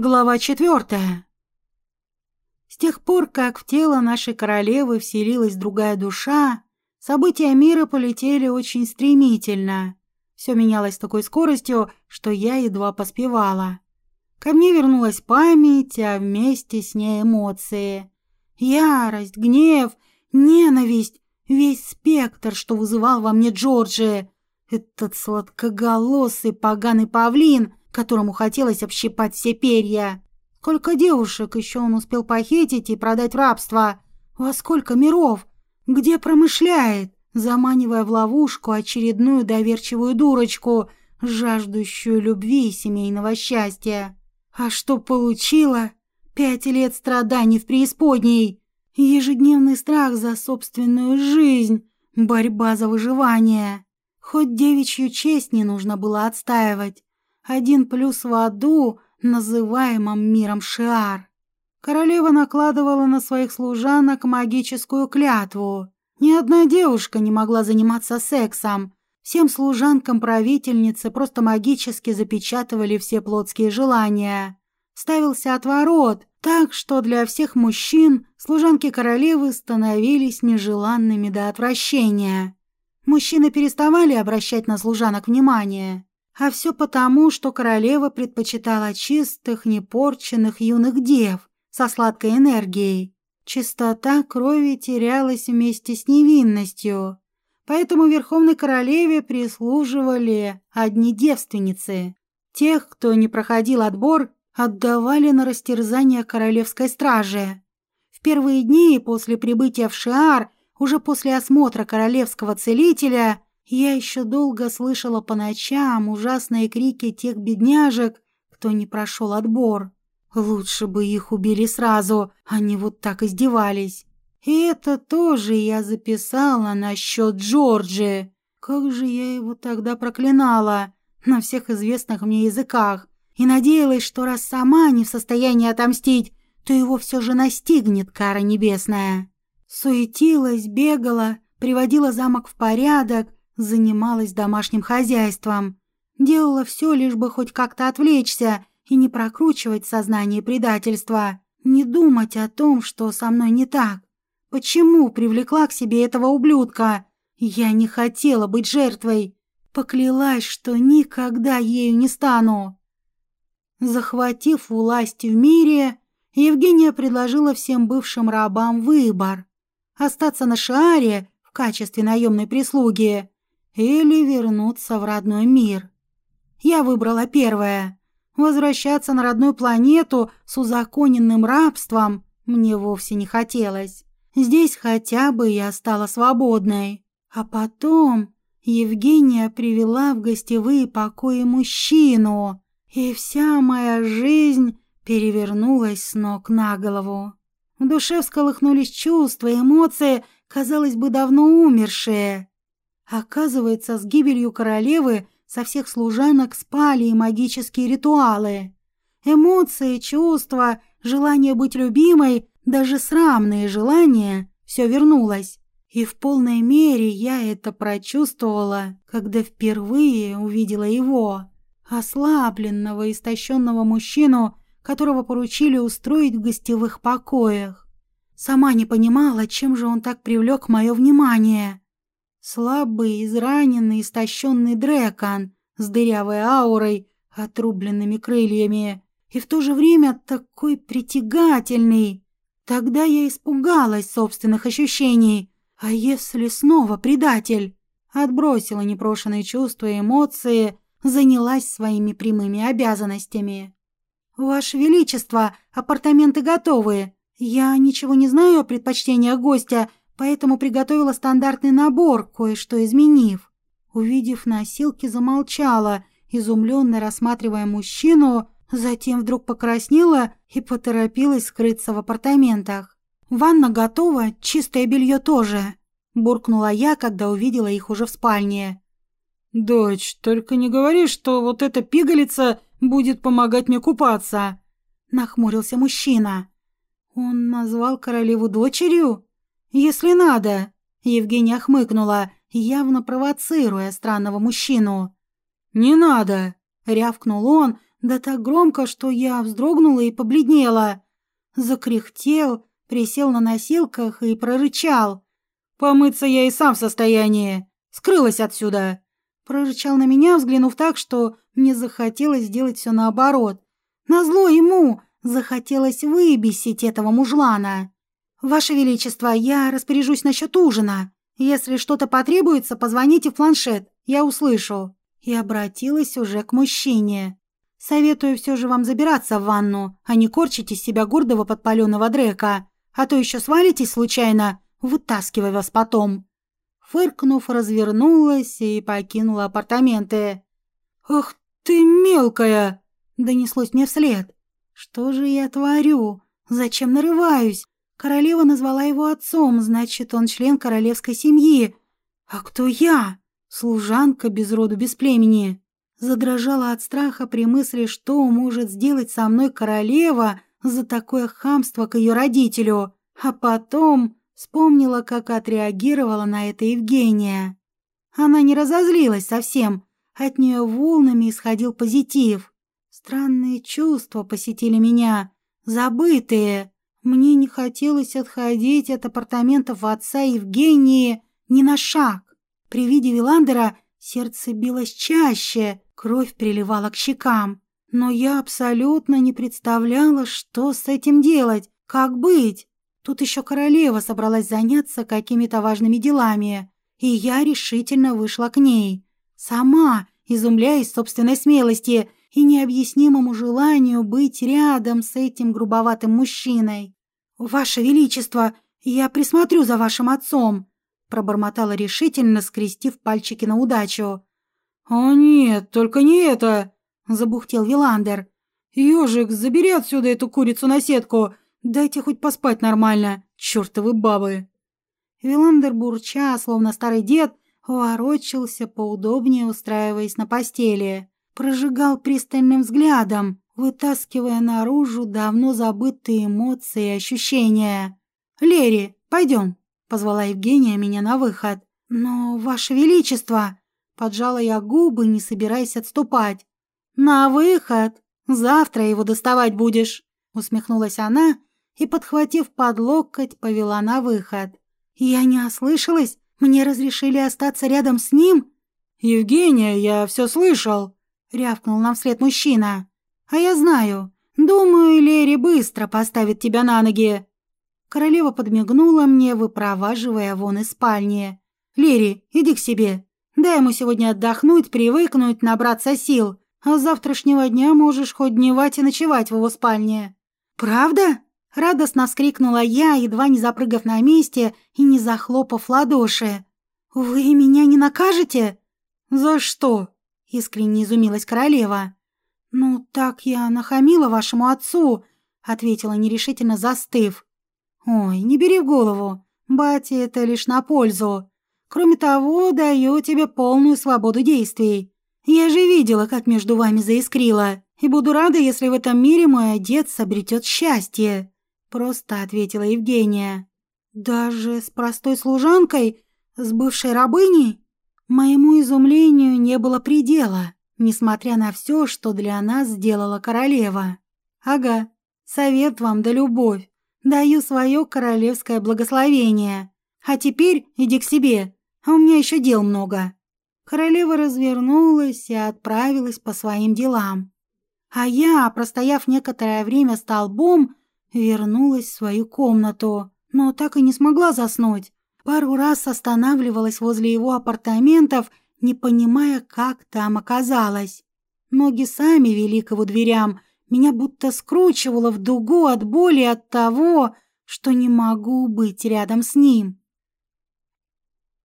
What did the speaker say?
Глава четвертая. С тех пор, как в тело нашей королевы вселилась другая душа, события мира полетели очень стремительно. Все менялось с такой скоростью, что я едва поспевала. Ко мне вернулась память, а вместе с ней эмоции. Ярость, гнев, ненависть, весь спектр, что вызывал во мне Джорджи. Этот сладкоголосый поганый павлин — которому хотелось общипать все перья. Сколько девушек еще он успел похитить и продать в рабство? Во сколько миров? Где промышляет, заманивая в ловушку очередную доверчивую дурочку, жаждущую любви и семейного счастья? А что получила? Пять лет страданий в преисподней, ежедневный страх за собственную жизнь, борьба за выживание. Хоть девичью честь не нужно было отстаивать, один плюс в аду, называемом миром Шиар. Королева накладывала на своих служанок магическую клятву. Ни одна девушка не могла заниматься сексом. Всем служанкам правительницы просто магически запечатывали все плотские желания. Ставился отворот, так что для всех мужчин служанки королевы становились нежеланными до отвращения. Мужчины переставали обращать на служанок внимание. А все потому, что королева предпочитала чистых, непорченных юных дев со сладкой энергией. Чистота крови терялась вместе с невинностью, поэтому верховной королеве прислуживали одни девственницы. Тех, кто не проходил отбор, отдавали на растерзание королевской страже. В первые дни после прибытия в Шиар, уже после осмотра королевского целителя – я еще долго слышала по ночам ужасные крики тех бедняжек, кто не прошел отбор. Лучше бы их убили сразу, они вот так издевались. И это тоже я записала насчет Джорджи. Как же я его тогда проклинала на всех известных мне языках и надеялась, что раз сама не в состоянии отомстить, то его все же настигнет кара небесная. Суетилась, бегала, приводила замок в порядок, занималась домашним хозяйством, делала все, лишь бы хоть как-то отвлечься и не прокручивать сознание предательства, не думать о том, что со мной не так. Почему привлекла к себе этого ублюдка? Я не хотела быть жертвой. Поклялась, что никогда ею не стану. Захватив власть в мире, Евгения предложила всем бывшим рабам выбор: остаться на Шааре в качестве наемной прислуги или вернуться в родной мир. Я выбрала первое. Возвращаться на родную планету с узаконенным рабством мне вовсе не хотелось. Здесь хотя бы я стала свободной. А потом Евгения привела в гостевые покои мужчину, и вся моя жизнь перевернулась с ног на голову. В душе всколыхнулись чувства, эмоции, казалось бы, давно умершие. Оказывается, с гибелью королевы со всех служанок спали и магические ритуалы. Эмоции, чувства, желание быть любимой, даже срамные желания – все вернулось. И в полной мере я это прочувствовала, когда впервые увидела его, ослабленного, истощенного мужчину, которого поручили устроить в гостевых покоях. Сама не понимала, чем же он так привлек мое внимание. Слабый, израненный, истощенный Дрекон с дырявой аурой, отрубленными крыльями, и в то же время такой притягательный. Тогда я испугалась собственных ощущений. А если снова предатель? Отбросила непрошенные чувства и эмоции, занялась своими прямыми обязанностями. «Ваше Величество, апартаменты готовы. Я ничего не знаю о предпочтениях гостя, поэтому приготовила стандартный набор, кое-что изменив. Увидев носилки, замолчала, изумленно рассматривая мужчину, затем вдруг покраснела и поторопилась скрыться в апартаментах. «Ванна готова, чистое белье тоже», – буркнула я, когда увидела их уже в спальне. «Дочь, только не говори, что вот эта пигалица будет помогать мне купаться», – нахмурился мужчина. «Он назвал королеву дочерью?» «Если надо», — Евгения хмыкнула, явно провоцируя странного мужчину. «Не надо», — рявкнул он, да так громко, что я вздрогнула и побледнела. Закряхтел, присел на носилках и прорычал. «Помыться я и сам в состоянии. Скрылась отсюда!» Прорычал на меня, взглянув так, что мне захотелось сделать все наоборот. Назло ему захотелось выбесить этого мужлана. «Ваше Величество, я распоряжусь насчет ужина. Если что-то потребуется, позвоните в планшет, я услышу». И обратилась уже к мужчине. «Советую все же вам забираться в ванну, а не корчить из себя гордого подпаленного дрека, а то еще свалитесь случайно, вытаскивая вас потом». Фыркнув, развернулась и покинула апартаменты. «Ах ты мелкая!» — донеслось мне вслед. «Что же я творю? Зачем нарываюсь? Королева назвала его отцом, значит, он член королевской семьи. А кто я? Служанка без роду, без племени. Задрожала от страха при мысли, что может сделать со мной королева за такое хамство к ее родителю. А потом вспомнила, как отреагировала на это Евгения. Она не разозлилась совсем, от нее волнами исходил позитив. Странные чувства посетили меня, забытые. Мне не хотелось отходить от апартаментов отца Евгении ни на шаг. При виде Виландера сердце билось чаще, кровь приливала к щекам. Но я абсолютно не представляла, что с этим делать, как быть. Тут еще королева собралась заняться какими-то важными делами, и я решительно вышла к ней. Сама, изумляясь собственной смелости и необъяснимому желанию быть рядом с этим грубоватым мужчиной. «Ваше Величество, я присмотрю за вашим отцом», пробормотала решительно, скрестив пальчики на удачу. «О нет, только не это!» забухтел Виландер. «Ежик, забери отсюда эту курицу на сетку, дайте хоть поспать нормально, чертовы бабы!» Виландер, бурча, словно старый дед, ворочался поудобнее, устраиваясь на постели. Прожигал пристальным взглядом, вытаскивая наружу давно забытые эмоции и ощущения. «Лери, пойдем», — позвала Евгения меня на выход. «Но, Ваше Величество!» — поджала я губы, не собираясь отступать. «На выход! Завтра его доставать будешь!» — усмехнулась она и, подхватив под локоть, повела на выход. «Я не ослышалась? Мне разрешили остаться рядом с ним?» «Евгения, я все слышал!» — рявкнул нам вслед мужчина. А я знаю. Думаю, Лери быстро поставит тебя на ноги. Королева подмигнула мне, выпроваживая вон из спальни. Лери, иди к себе. Дай ему сегодня отдохнуть, привыкнуть, набраться сил. А с завтрашнего дня можешь хоть дневать и ночевать в его спальне. Правда? Радостно вскрикнула я, едва не запрыгав на месте и не захлопав ладоши. «Вы меня не накажете?» «За что?» — искренне изумилась королева. «Ну, так я нахамила вашему отцу», — ответила нерешительно, застыв. «Ой, не бери в голову. Батя это лишь на пользу. Кроме того, даю тебе полную свободу действий. Я же видела, как между вами заискрило, и буду рада, если в этом мире мой отец обретет счастье», — просто ответила Евгения. «Даже с простой служанкой, с бывшей рабыней?» Моему изумлению не было предела несмотря на все, что для нас сделала королева. Ага, совет вам да любовь. Даю свое королевское благословение. А теперь иди к себе, а у меня еще дел много. Королева развернулась и отправилась по своим делам. А я, простояв некоторое время столбом, вернулась в свою комнату, но так и не смогла заснуть. Пару раз останавливалась возле его апартаментов не понимая, как там оказалась. Ноги сами вели к его дверям, меня будто скручивало в дугу от боли от того, что не могу быть рядом с ним.